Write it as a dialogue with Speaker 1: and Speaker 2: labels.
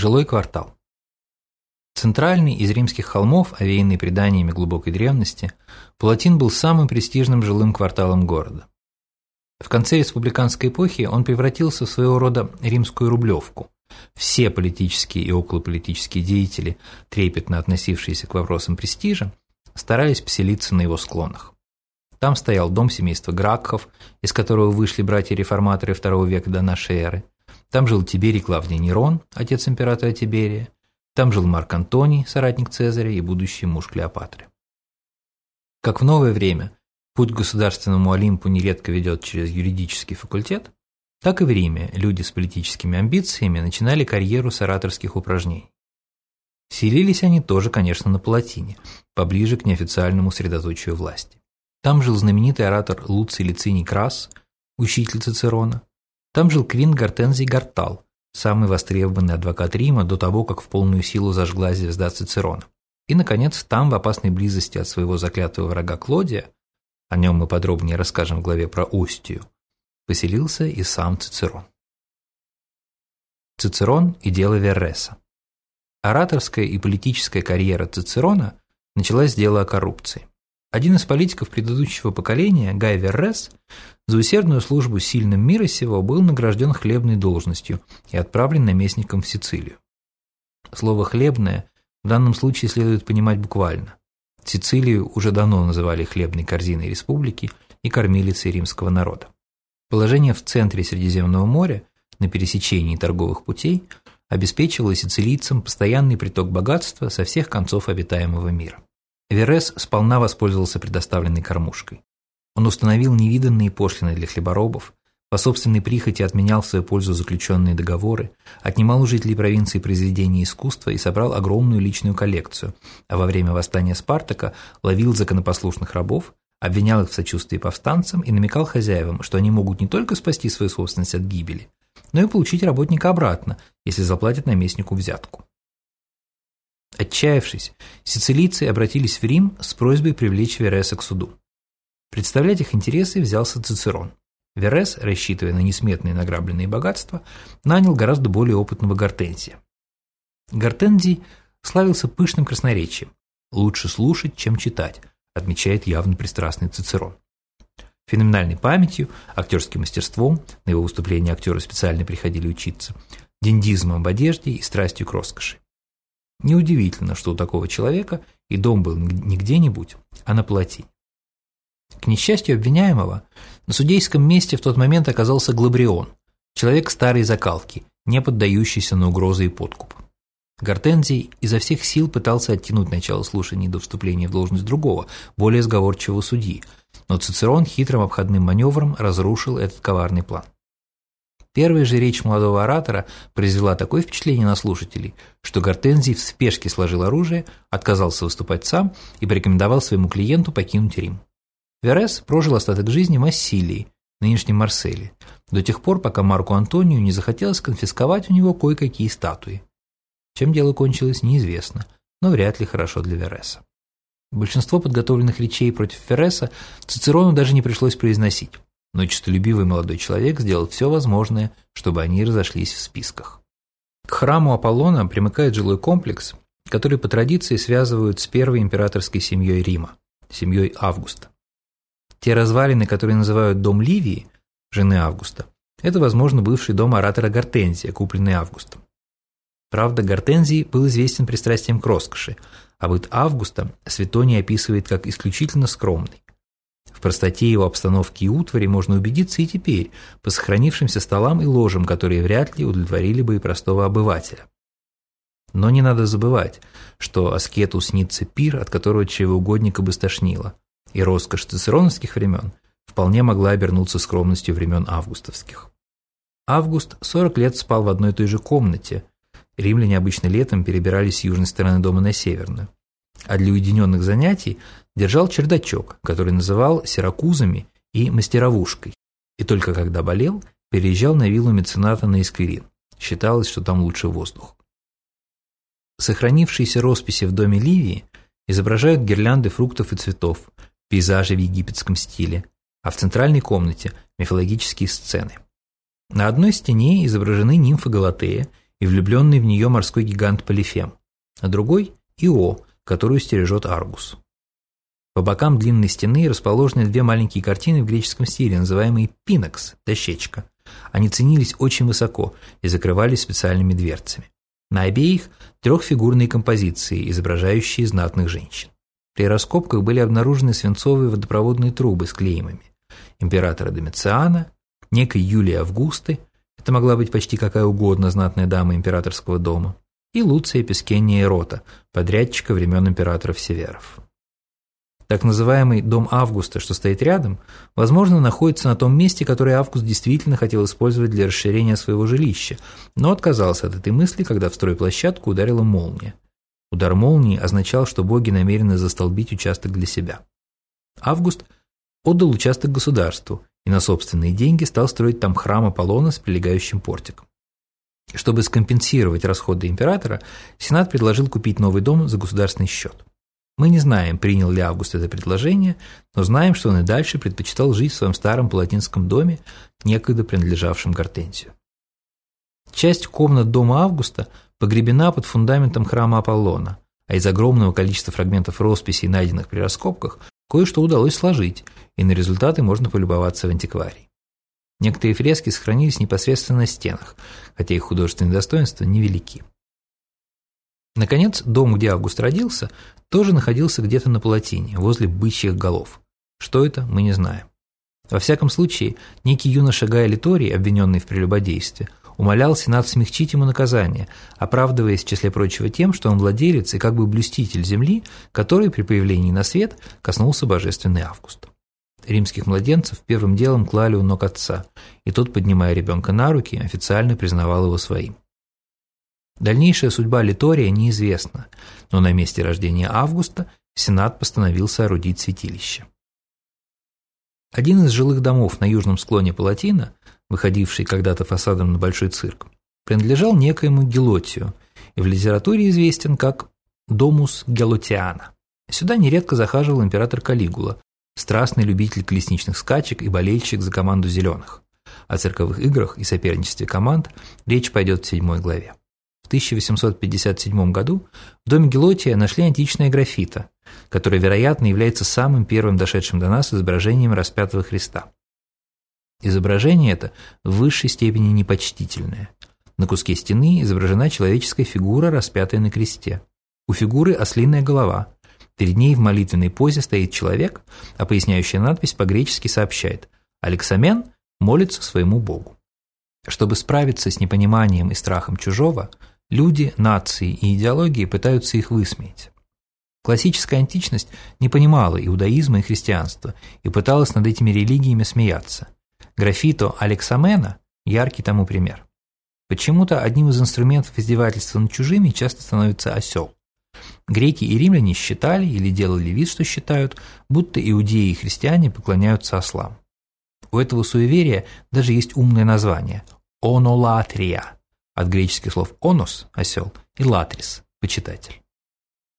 Speaker 1: Жилой квартал. Центральный из римских холмов, овеянный преданиями глубокой древности, Палатин был самым престижным жилым кварталом города. В конце республиканской эпохи он превратился в своего рода римскую рублевку. Все политические и околополитические деятели, трепетно относившиеся к вопросам престижа, старались поселиться на его склонах. Там стоял дом семейства Гракхов, из которого вышли братья-реформаторы II века до нашей эры. Там жил Тиберий Клавдий Нерон, отец императора Тиберия. Там жил Марк Антоний, соратник Цезаря и будущий муж Клеопатры. Как в новое время путь к государственному Олимпу нередко ведет через юридический факультет, так и в Риме люди с политическими амбициями начинали карьеру с упражнений. Селились они тоже, конечно, на Палатине, поближе к неофициальному средоточию власти. Там жил знаменитый оратор Луций Лициний Крас, учитель Цицерона. Там жил Квин Гортензий Гартал, самый востребованный адвокат Рима до того, как в полную силу зажгла звезда Цицерона. И, наконец, там, в опасной близости от своего заклятого врага Клодия, о нем мы подробнее расскажем в главе про Остию, поселился и сам Цицерон. Цицерон и дело Верреса. Ораторская и политическая карьера Цицерона началась с дела о коррупции. Один из политиков предыдущего поколения, Гай Веррес, за усердную службу сильным мира сего был награжден хлебной должностью и отправлен наместником в Сицилию. Слово «хлебное» в данном случае следует понимать буквально. Сицилию уже давно называли хлебной корзиной республики и кормилицей римского народа. Положение в центре Средиземного моря, на пересечении торговых путей, обеспечивало сицилийцам постоянный приток богатства со всех концов обитаемого мира. Верес сполна воспользовался предоставленной кормушкой. Он установил невиданные пошлины для хлеборобов, по собственной прихоти отменял в свою пользу заключенные договоры, отнимал у жителей провинции произведения искусства и собрал огромную личную коллекцию, а во время восстания Спартака ловил законопослушных рабов, обвинял их в сочувствии повстанцам и намекал хозяевам, что они могут не только спасти свою собственность от гибели, но и получить работника обратно, если заплатят наместнику взятку. Отчаявшись, сицилийцы обратились в Рим с просьбой привлечь Вереса к суду. Представлять их интересы взялся Цицерон. Верес, рассчитывая на несметные награбленные богатства, нанял гораздо более опытного Гортензия. Гортензий славился пышным красноречием. «Лучше слушать, чем читать», отмечает явно пристрастный Цицерон. Феноменальной памятью, актерским мастерством, на его выступления актеры специально приходили учиться, дендизмом в одежде и страстью к роскоши. Неудивительно, что у такого человека и дом был не где-нибудь, а на плотине. К несчастью обвиняемого, на судейском месте в тот момент оказался Глабрион, человек старой закалки, не поддающийся на угрозы и подкуп. Гортензий изо всех сил пытался оттянуть начало слушаний до вступления в должность другого, более сговорчивого судьи, но Цицерон хитрым обходным маневром разрушил этот коварный план. Первая же речь молодого оратора произвела такое впечатление на слушателей, что Гортензий в спешке сложил оружие, отказался выступать сам и порекомендовал своему клиенту покинуть Рим. Верес прожил остаток жизни в Массилии, нынешнем Марселе, до тех пор, пока Марку Антонию не захотелось конфисковать у него кое-какие статуи. Чем дело кончилось, неизвестно, но вряд ли хорошо для Вереса. Большинство подготовленных речей против Ферреса Цицерону даже не пришлось произносить но честолюбивый молодой человек сделал все возможное, чтобы они разошлись в списках. К храму Аполлона примыкает жилой комплекс, который по традиции связывают с первой императорской семьей Рима, семьей Августа. Те развалины, которые называют дом Ливии, жены Августа, это, возможно, бывший дом оратора Гортензия, купленный Августом. Правда, Гортензий был известен пристрастием к роскоши, а быт Августа Светоний описывает как исключительно скромный. В простоте его обстановки и утвари можно убедиться и теперь, по сохранившимся столам и ложам, которые вряд ли удовлетворили бы и простого обывателя. Но не надо забывать, что аскету снится пир, от которого чревоугодника бы стошнило, и роскошь цицероновских времен вполне могла обернуться скромностью времен августовских. Август 40 лет спал в одной и той же комнате. Римляне обычно летом перебирались с южной стороны дома на северную. А для уединенных занятий держал чердачок, который называл Сиракузами и Мастеровушкой, и только когда болел, переезжал на виллу мецената на Исквирин. Считалось, что там лучше воздух. Сохранившиеся росписи в доме Ливии изображают гирлянды фруктов и цветов, пейзажи в египетском стиле, а в центральной комнате – мифологические сцены. На одной стене изображены нимфа Галатея и влюбленный в нее морской гигант Полифем, а другой – Ио, которую стережет Аргус. По бокам длинной стены расположены две маленькие картины в греческом стиле, называемые пинокс – дощечка. Они ценились очень высоко и закрывались специальными дверцами. На обеих трехфигурные композиции, изображающие знатных женщин. При раскопках были обнаружены свинцовые водопроводные трубы с клеймами императора Домициана, некой Юлии Августы, это могла быть почти какая угодно знатная дама императорского дома, и Луция Пескения Эрота, подрядчика времен императоров Северов. Так называемый «дом Августа», что стоит рядом, возможно, находится на том месте, которое Август действительно хотел использовать для расширения своего жилища, но отказался от этой мысли, когда в стройплощадку ударила молния. Удар молнии означал, что боги намерены застолбить участок для себя. Август отдал участок государству и на собственные деньги стал строить там храм Аполлона с прилегающим портиком. Чтобы скомпенсировать расходы императора, Сенат предложил купить новый дом за государственный счет. Мы не знаем, принял ли Август это предложение, но знаем, что он и дальше предпочитал жить в своем старом палатинском доме, некогда принадлежавшем Гортензию. Часть комнат дома Августа погребена под фундаментом храма Аполлона, а из огромного количества фрагментов росписей, найденных при раскопках, кое-что удалось сложить, и на результаты можно полюбоваться в антикварии. Некоторые фрески сохранились непосредственно на стенах, хотя их художественные достоинства невелики. Наконец, дом, где Август родился, тоже находился где-то на палатине, возле бычьих голов. Что это, мы не знаем. Во всяком случае, некий юноша Гай Литорий, обвиненный в прелюбодействе, умолял Сенат смягчить ему наказание, оправдываясь, в числе прочего, тем, что он владелец и как бы блюститель земли, который при появлении на свет коснулся божественный Август. Римских младенцев первым делом клали у ног отца, и тот, поднимая ребенка на руки, официально признавал его своим. Дальнейшая судьба Литория неизвестна, но на месте рождения Августа Сенат постановил соорудить святилище. Один из жилых домов на южном склоне Палатина, выходивший когда-то фасадом на Большой цирк, принадлежал некоему Гелотию и в литературе известен как Домус Гелотиана. Сюда нередко захаживал император Калигула, страстный любитель колесничных скачек и болельщик за команду «Зеленых». О цирковых играх и соперничестве команд речь пойдет в седьмой главе. 1857 году в доме Гелотия нашли античное граффито, которое, вероятно, является самым первым дошедшим до нас изображением распятого Христа. Изображение это в высшей степени непочтительное. На куске стены изображена человеческая фигура, распятая на кресте. У фигуры ослиная голова. Перед ней в молитвенной позе стоит человек, а поясняющая надпись по-гречески сообщает «Алексамен молится своему Богу». Чтобы справиться с непониманием и страхом чужого, Люди, нации и идеологии пытаются их высмеять. Классическая античность не понимала иудаизма и христианства и пыталась над этими религиями смеяться. Графито Алексамена – яркий тому пример. Почему-то одним из инструментов издевательства над чужими часто становится осел. Греки и римляне считали или делали вид, что считают, будто иудеи и христиане поклоняются ослам. У этого суеверия даже есть умное название – онолатрия – от греческих слов «онос» – осел и «латрис» – почитатель.